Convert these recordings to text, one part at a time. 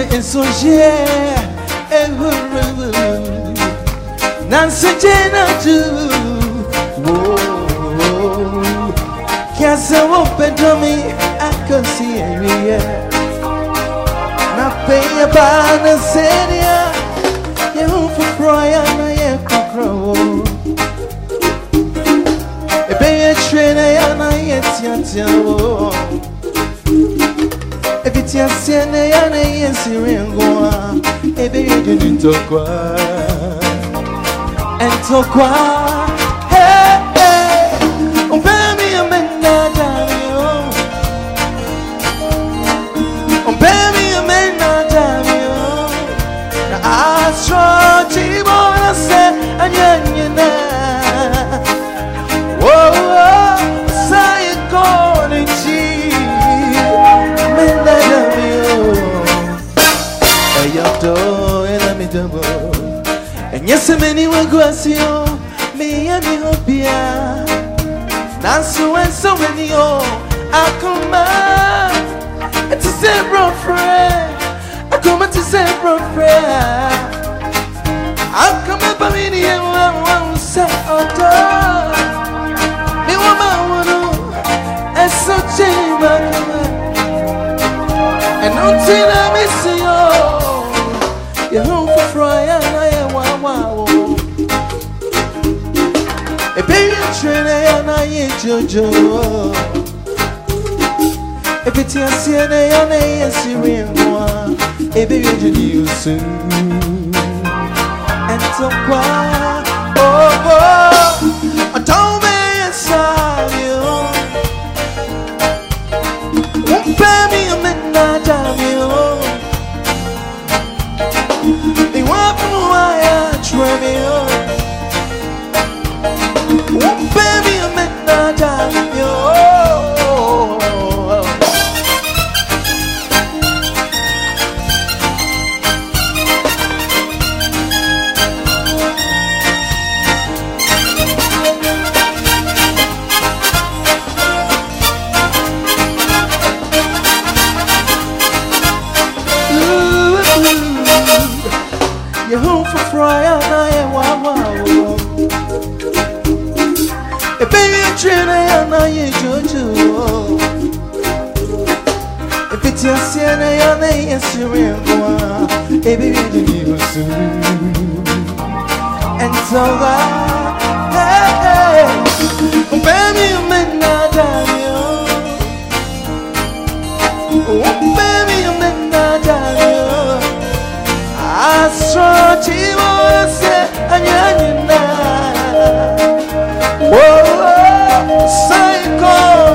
Tise insoje. Ehuru. Nancy Jena do. Whoa. Kiasa wopendo mi. I can see every Na peya bana seria. Yehu fufroya na ye kukro. Ebe ye trene ya na ye tia tia wo. Tia siene ya na sirengoa. Ebe ye dini tokwa. Entokwa. Hey, Enyese meni wagwasio. Me ya mi hopia. Nansu enso meni o. Akuma. It's a zebra friend. Akuma to zebra friend. Akuma pa mini e wa wa sa oto. Mi wa ma wono. Eso chima kama. And until I miss you, you're home for Friday baby train and I ain't Jojo. If it's your CNA and I ain't Syrian one, a baby you soon. And so oh, oh, You're home for Friday and I wow wow. A baby train and I ain't Jojo. If it's your sin and I ain't Syrian one, a baby you so I'm in that Oh, psycho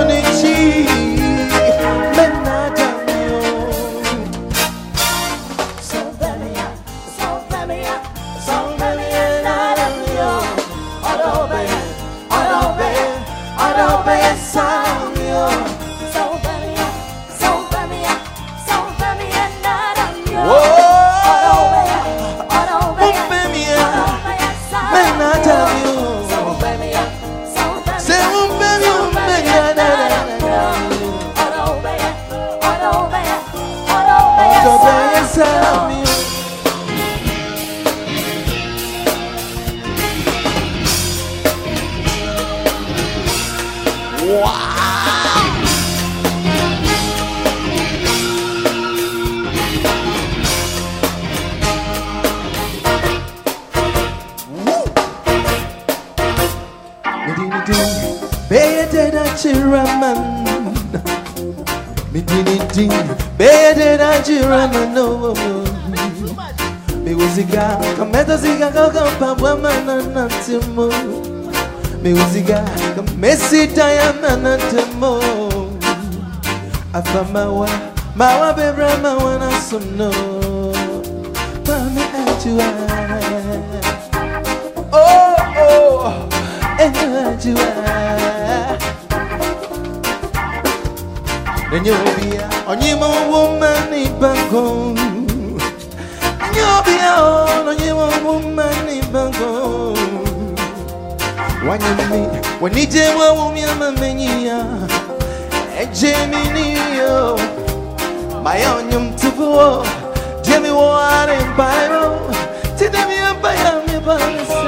Chiraman Midinidi Beyede chiraman no Me uziga Kameta ziga Kakampa Wamana Nantimo Me uziga Kamesi Diana Nantimo Afamawa Mawa Bebra Mawa Nasuno Mami Ajua Oh oh Ajua enye obia onyima wuma ni bango enye obia onyima wuma ni bango wanyami wanije wa umia mamenyia ejemi niyo mayonyum tuvuo jemi wa are mbairo tidemi empire mi bansa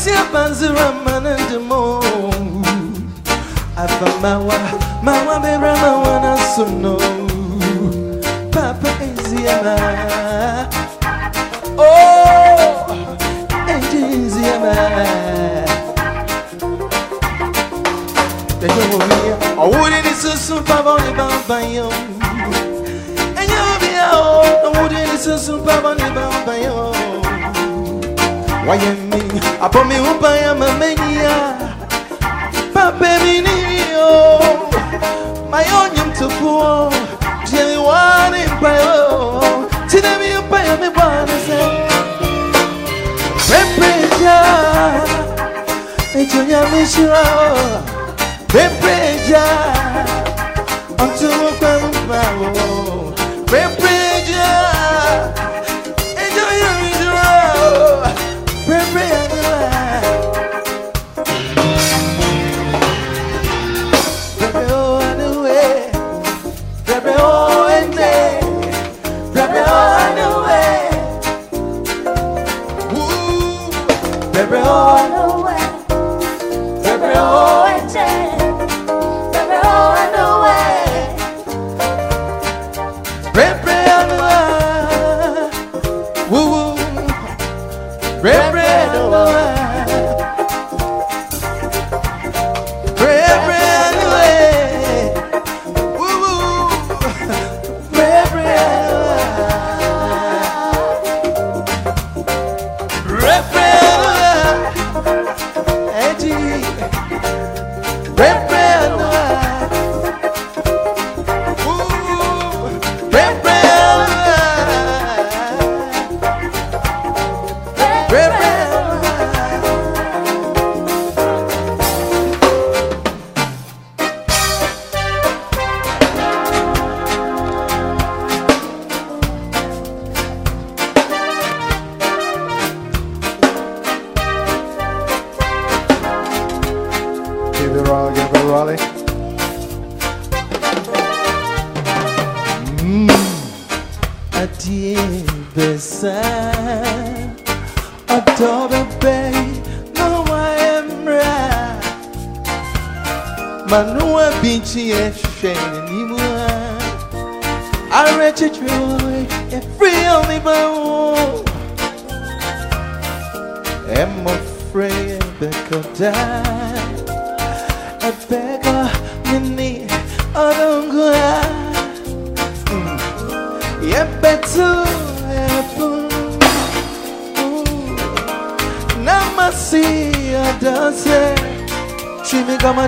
Siapanzira manandemo Afa mawa, mawa bebe adieu beside Adobe bay no I am right Manua binchi e shane ni mu I reach it joy e free only by one Am afraid that could die I beg on me, I don't go yet to happen. Ooh. I dance. she me come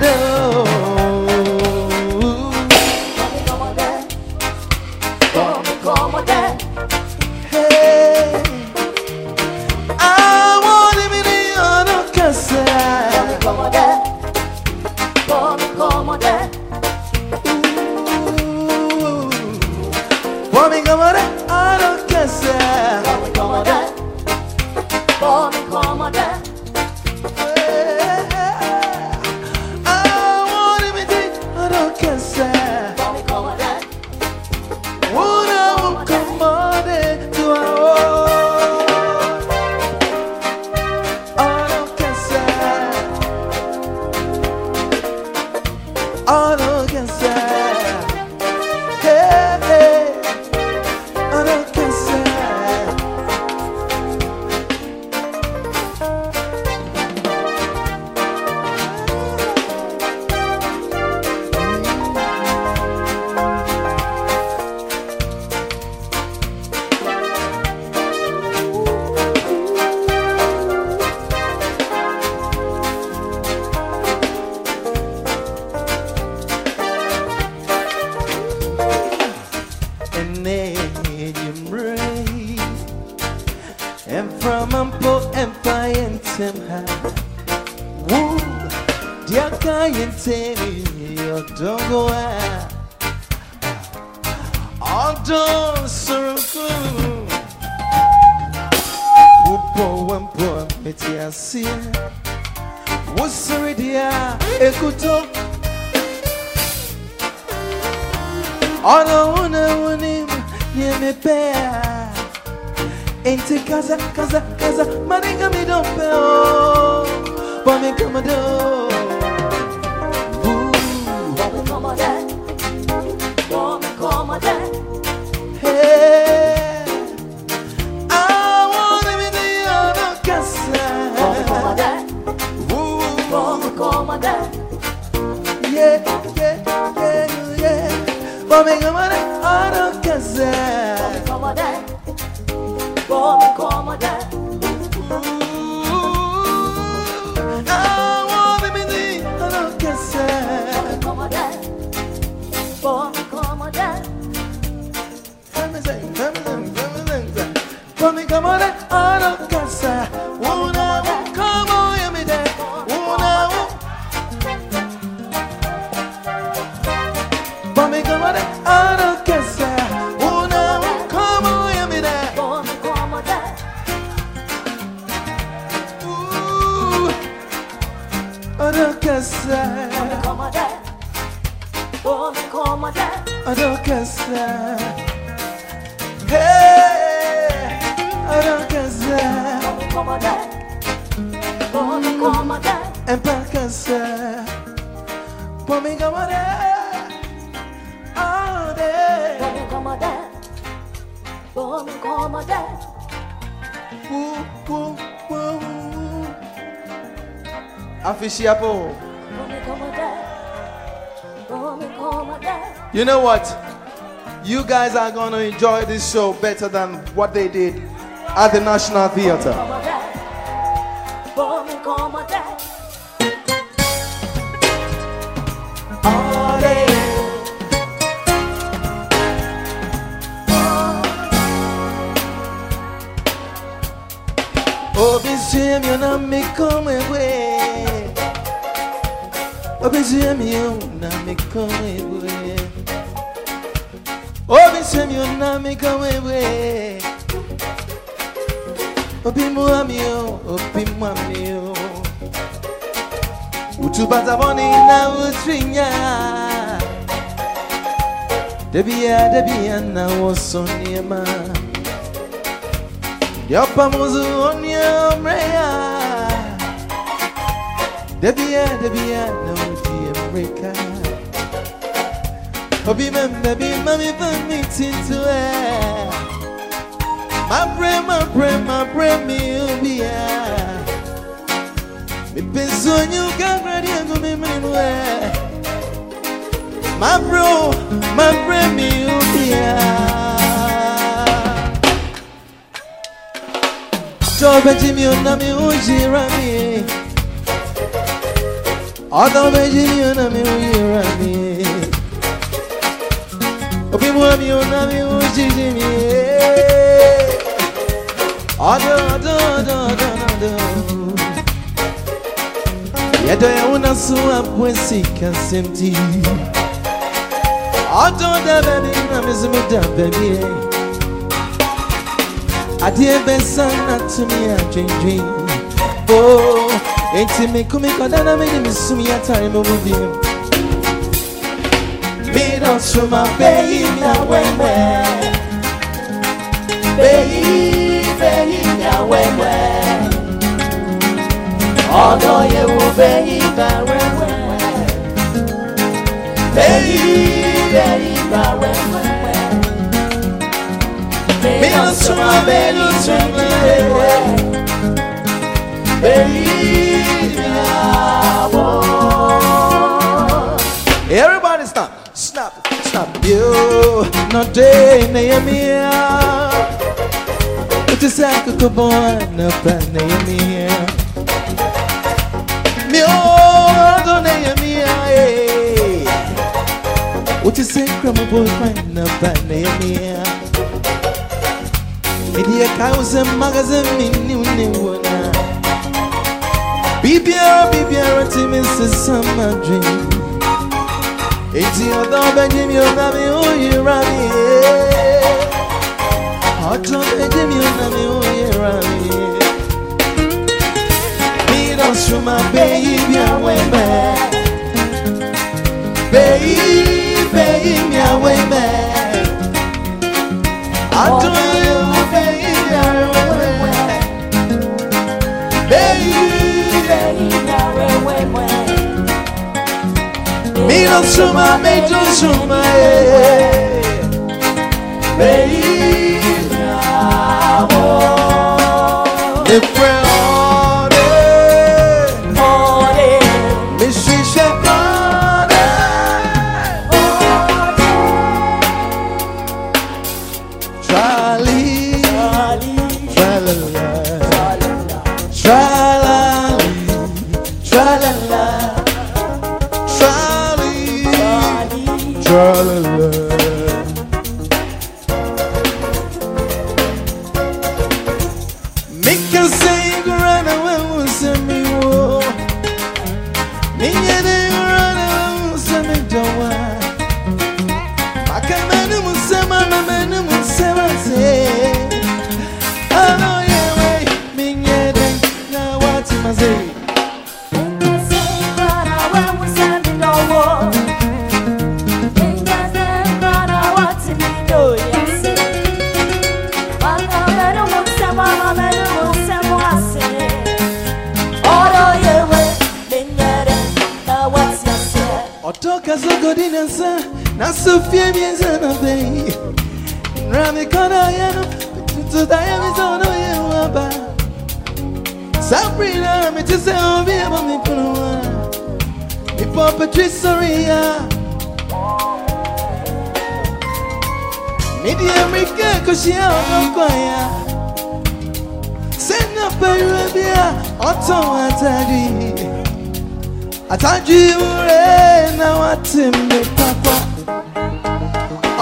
all against her. Yeah You know what? You guys are going to enjoy this show better than what they did at the National Theatre. All day. Obi sim you na me come away. Obi sim you na me come away. Obi sim you na me come away. Obi muami o, obi muami o. Utubata boni na utrinya. Debia debia na wosoniema. Yopa muzu onya mreya. Debia debia na America. Obi membe bi mami fami tintu eh. My brain, my brain, my brain, me ubia. Me penso you got ready and go me me eh. My bro, my brain, me ubia. Jobe jimi ona mi ujira mi. Odo be jimi ona mi ujira mi. Obi mu mi ona mi ujira mi. Odo odo odo odo odo. Yedo ya una suwa pwesi kasemti. Odo da baby na mizumi da baby. adeɛ bɛsa na tumi adwendwen o enti me mekome kɔda na mede mesum yɛ atare ma mu biom medɔsoma bɛyi na wɛwɛ bɛyi bɛyi na wɛwɛ ɔdɔ yɛ wo bɛyi ba wɛwɛ bɛyi bɛyi ba wɛwɛ Medosuma, medosuma, Everybody stop, stop, stop. You no day Nehemiah. It is like a boy, no plan Nehemiah. Me oh, do Nehemiah. What you say, crumble boy, find no plan Nehemiah. Media cows and magazine, me new new Bibia, Bibia, Timmy says summer dream. Eti ọ̀dọ́ bẹ́jì mi ò ná mi ó yẹra mi. Ọ̀dọ́ Consumamente, ei, Baby. Nasa, na sofia mienza na bei. Rami kona yano, tutaya mizono yewaba. Sabrina, me to able me punua. Me for Patricia. Me the America, out no choir. Send up a rabia, Otto Atadi. Atadi ure na watimbe papa. I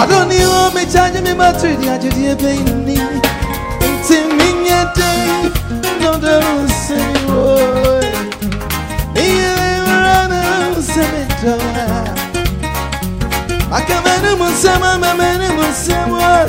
don't even me charge me my tree, I just hear pain me. Inti minye day, no don't say me boy. Iye rana say me joa. Akamenu musema, mamenu musema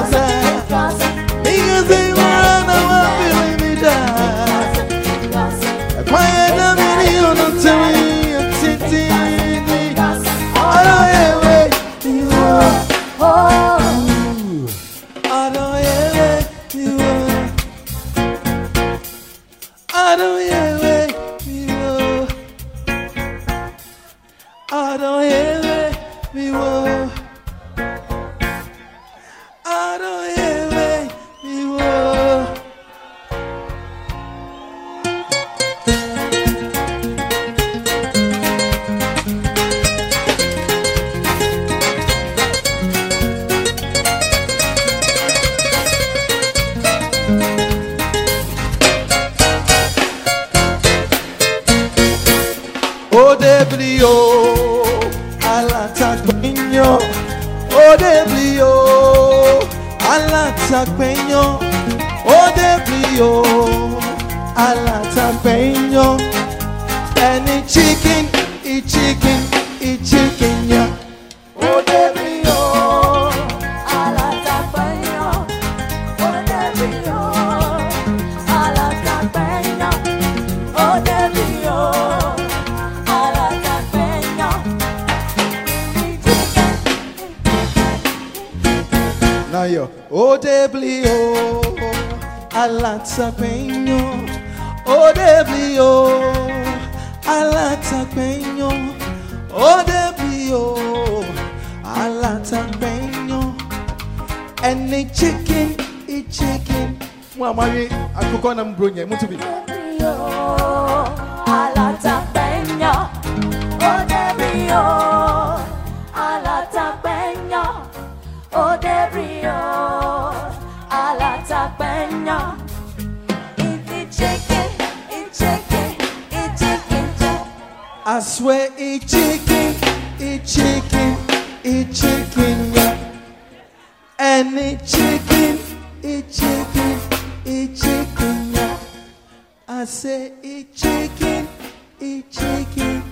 te Alatapeño, any chicken, eat chicken, eat chicken, yeah. O Deblio, Alatapeño, Odebrio, Alatapeño, Odebrio, Alatapeño. Now you. O òde bí o alátagbẹ̀yàn òde bí o alátagbẹ̀yàn ẹni chicken i chicken. mo àmọ́ ayé àkókò náà ń bro yẹn mú tóbi. òde o alátagbẹ̀yàn. I swear, eat chicken, eat chicken, eat chicken, yeah. Any chicken, eat chicken, eat chicken, yeah. I say, eat chicken, eat chicken,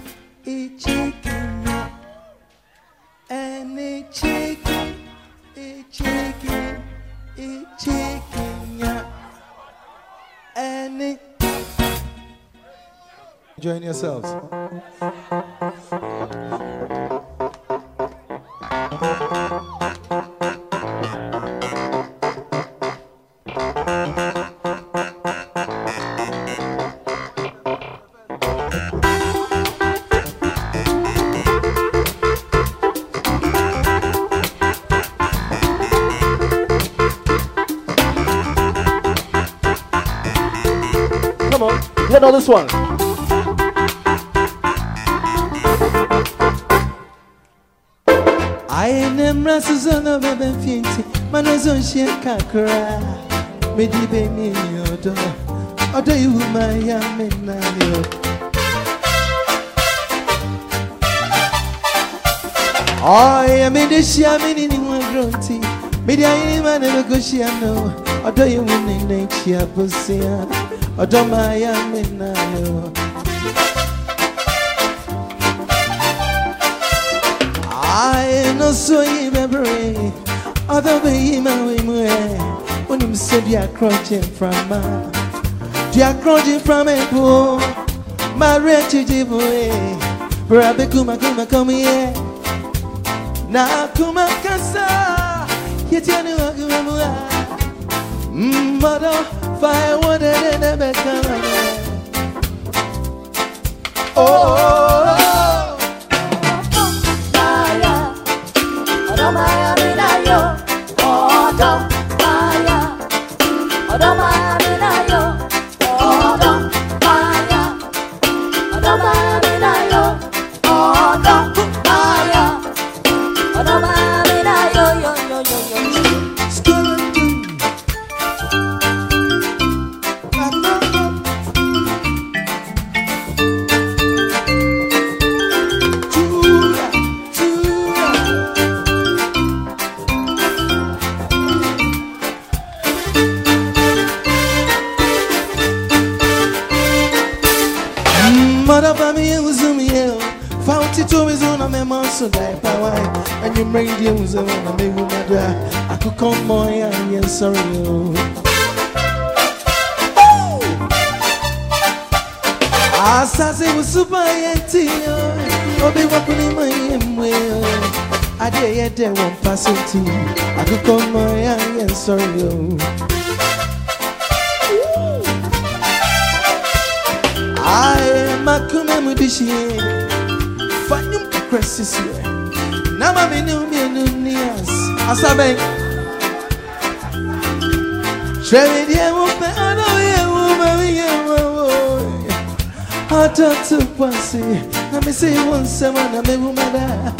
eat chicken, yeah. Any chicken, eat chicken, eat chicken, yeah. Any. Join yourselves. Come on, get on this one. I nemra Susanna bebe fienti manozo shie kakra medi be mi odo odo iwu ma ya me na yo. Oh yeah me de shia me ni ni wa gronti me di ayi ma ne go shia no. Odo iwu ni ne chia busia odo ma ya me na yo. I no so memory other be my way mwe when you are crouching from ma you are crouching from a pool my wretched boy eh? brabe kuma kuma come here. Na kuma kasa yeti anu aguma mua mother fire one and a become oh, oh, oh. Pasenti I could come more yeah yeah sorry oh Aye, makume mudishi Fanyum crest is here. Now I'm new me new nears. Asabe. Tremi die wupe ano ye wume ye wo. Hata tu kwasi. Na me say one sema na me wumada.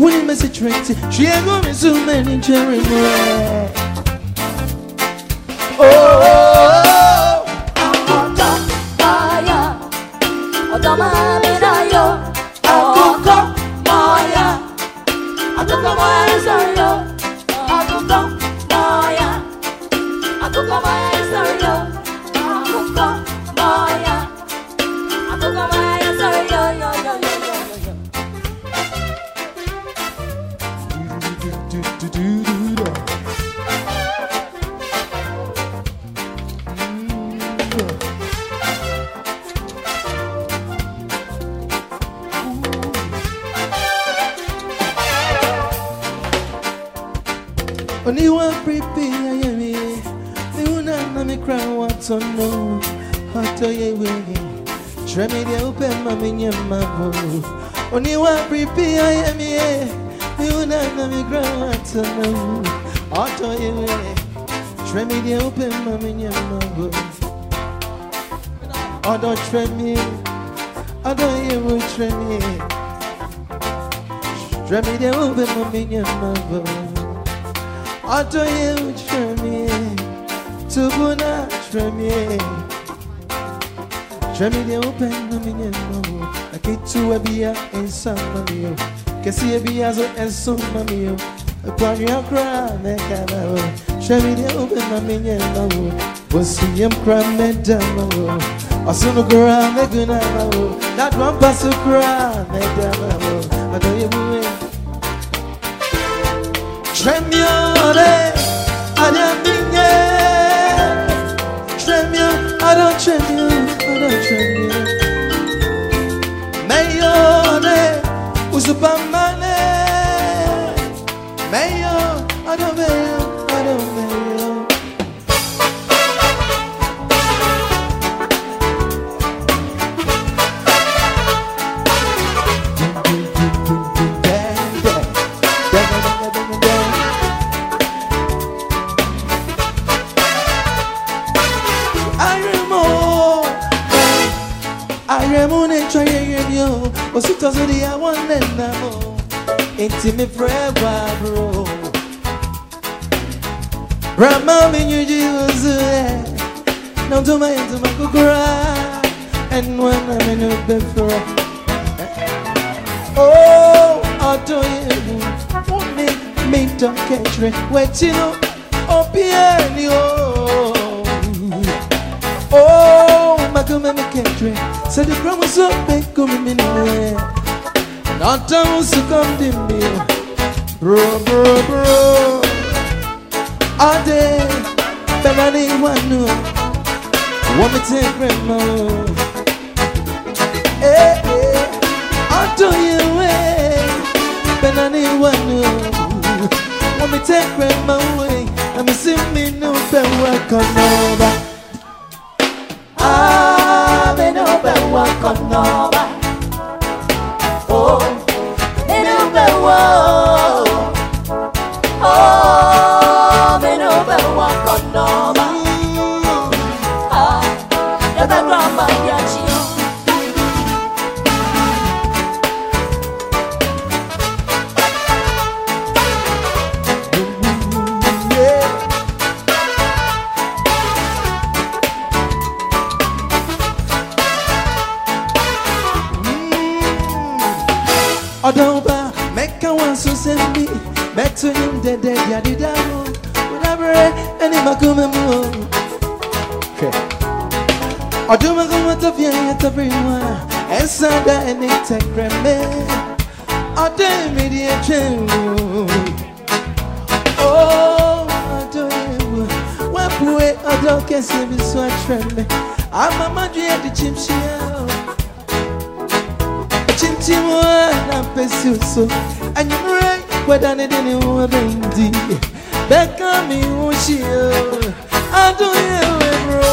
Wuni me say twenty. Chiego me so many cherry mo. Oh, oh, oh. Tremi Tremi de upe mami nyamabo Ato ye tremie, tubuna tremie. Tremie de open na minye mawo. Akitu ebia ensa mamio. Kesi ebia zo enso mamio. Kwani akra me kana wo. Tremie de open na minye mawo. Bosi yem kra me wo. Asunu kra me guna mawo. That one pass me dama wo. Ato ye buwe. Tremiole, adamine. Tremio, I don't tremio, I don't tremio. Mayone. Yo. Osito so di I want them now. Inti me forever, bro. Jesus. Now to my into my kukura. And when I'm in a before. Oh, I do you. Only me don't catch me. Wait, you know. Oh, piano. Oh, mekendre sɛ de kura mu so bɛkomi mi ne mu n'atan so kam di mi bro bro bro. Ade bɛnani wanu wɔn mi te kura mu ee ee ɔtɔ yi we bɛnani wanu wɔn mi te kura con Nova. Ọdúnmọ̀kọ́mọ́ tó fi ẹyẹ tó fi wá ẹ̀sán dá ẹni tẹ̀kẹ̀rẹ̀ mẹ́ ọdẹ mi di ẹ̀jẹ̀ o. Ó ọdọ ewu wọ́n puwe ọdọ kẹsẹ̀ bí sọ ẹ̀trẹ̀ mẹ́ àmàmájú yẹ di chimchia o. Chimchimu na pesi so anyimure kweda ne deni wo bendi beka mi wushi ado ye we bro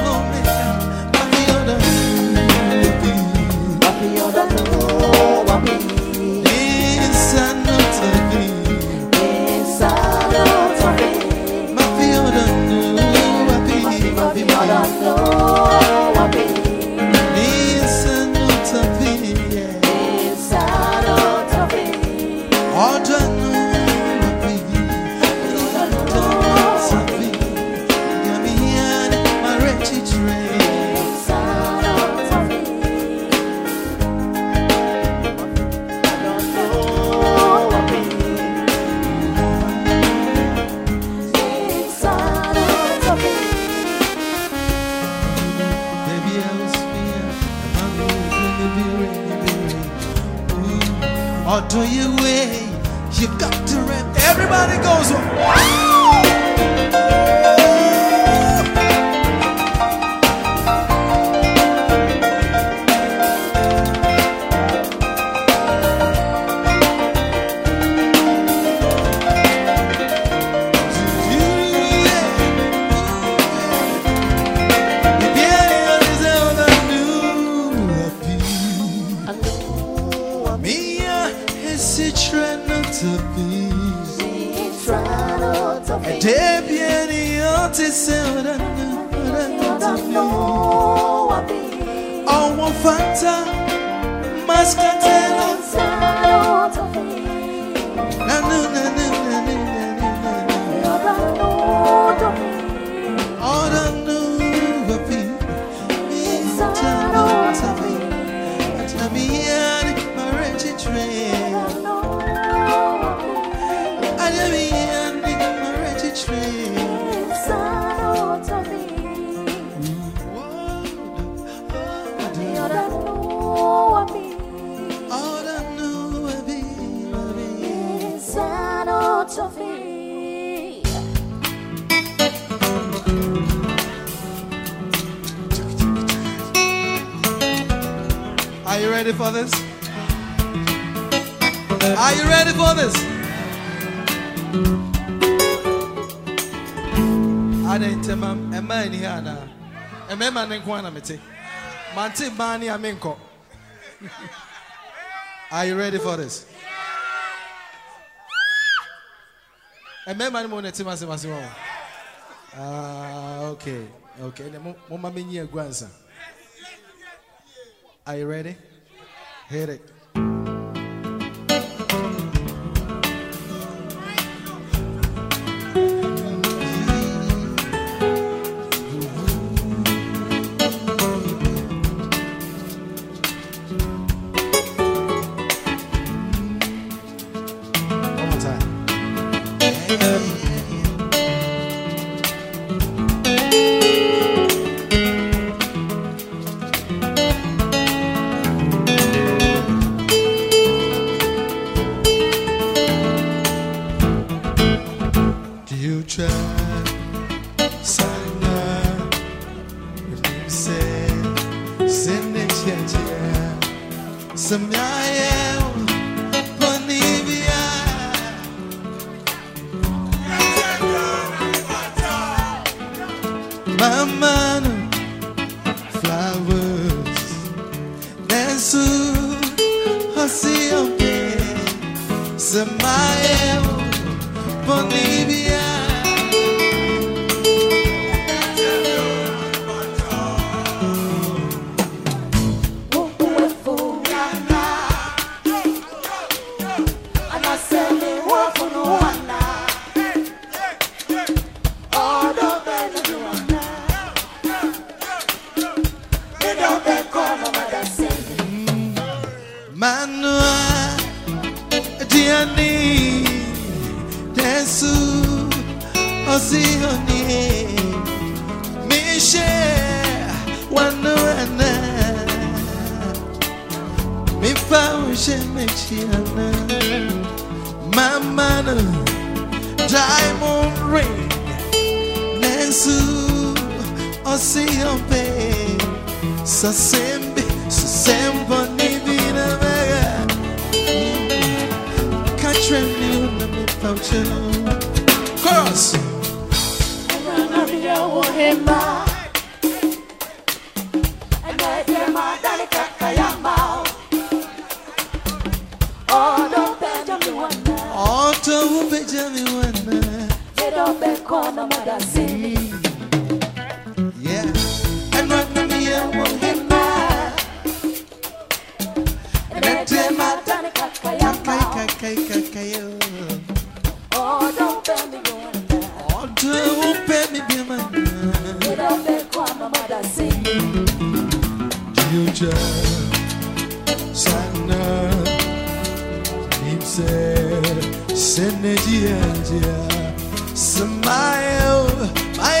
for this? Are you ready for this? Ada ntɛma mmaa ni ha anaa mmarima ne nko ana mete mante mmaa ne ame Are you ready for this? mmarima ne mu na te Ah, okay okay mo mo me Are you ready? Hit send it, yeah, yeah. Bolivia. us. Kaya, kaya, kaya, kaya. Oh, don't tell me future sana himse senejiya smile my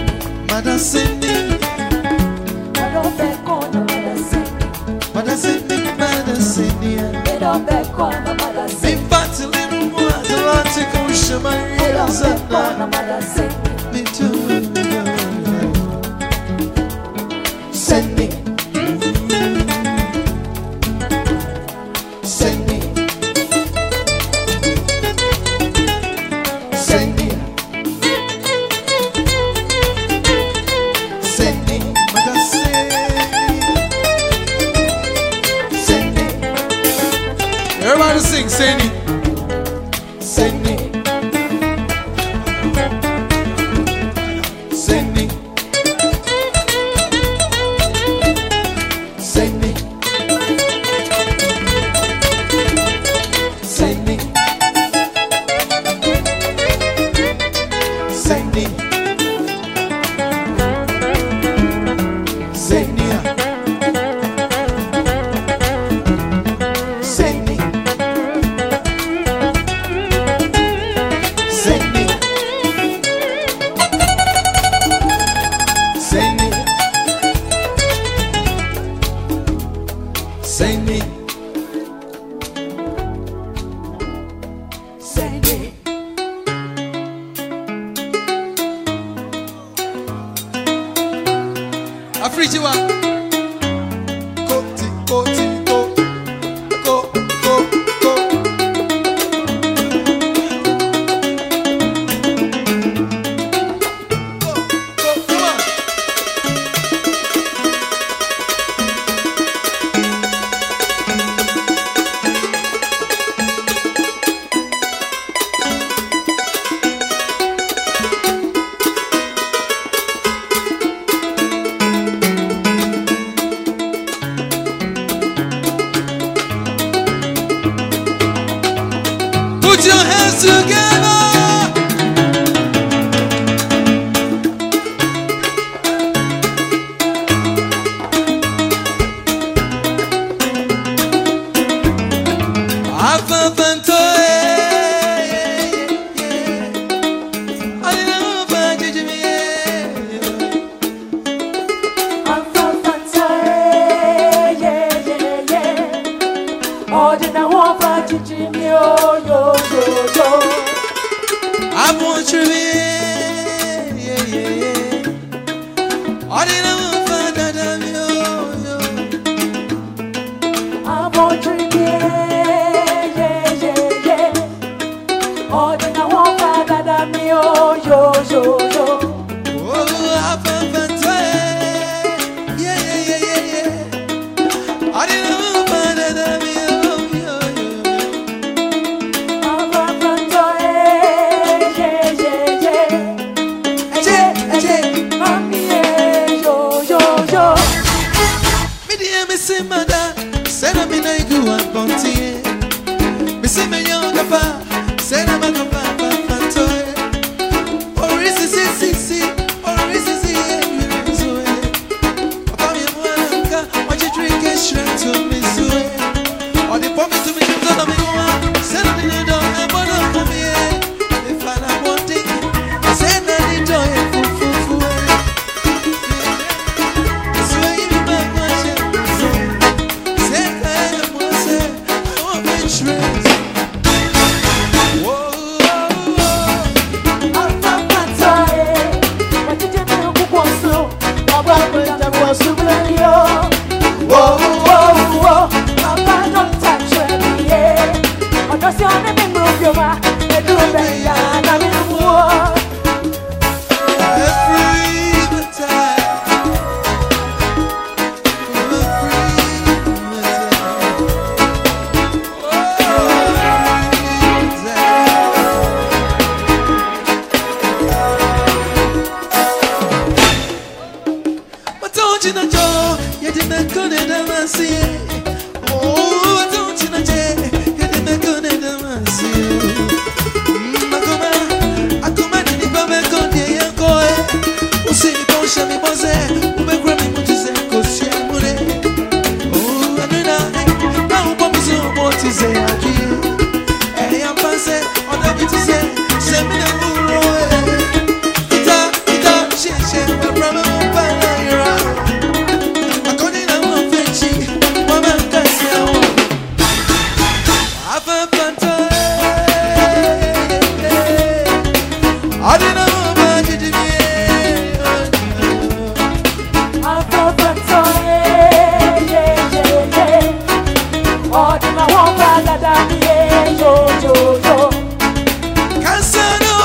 Mim bate ali no ar, eu lá te com chama e eu zantar. àwọn bá dada ní ẹ̀ yóò yóò yóò. kásánù.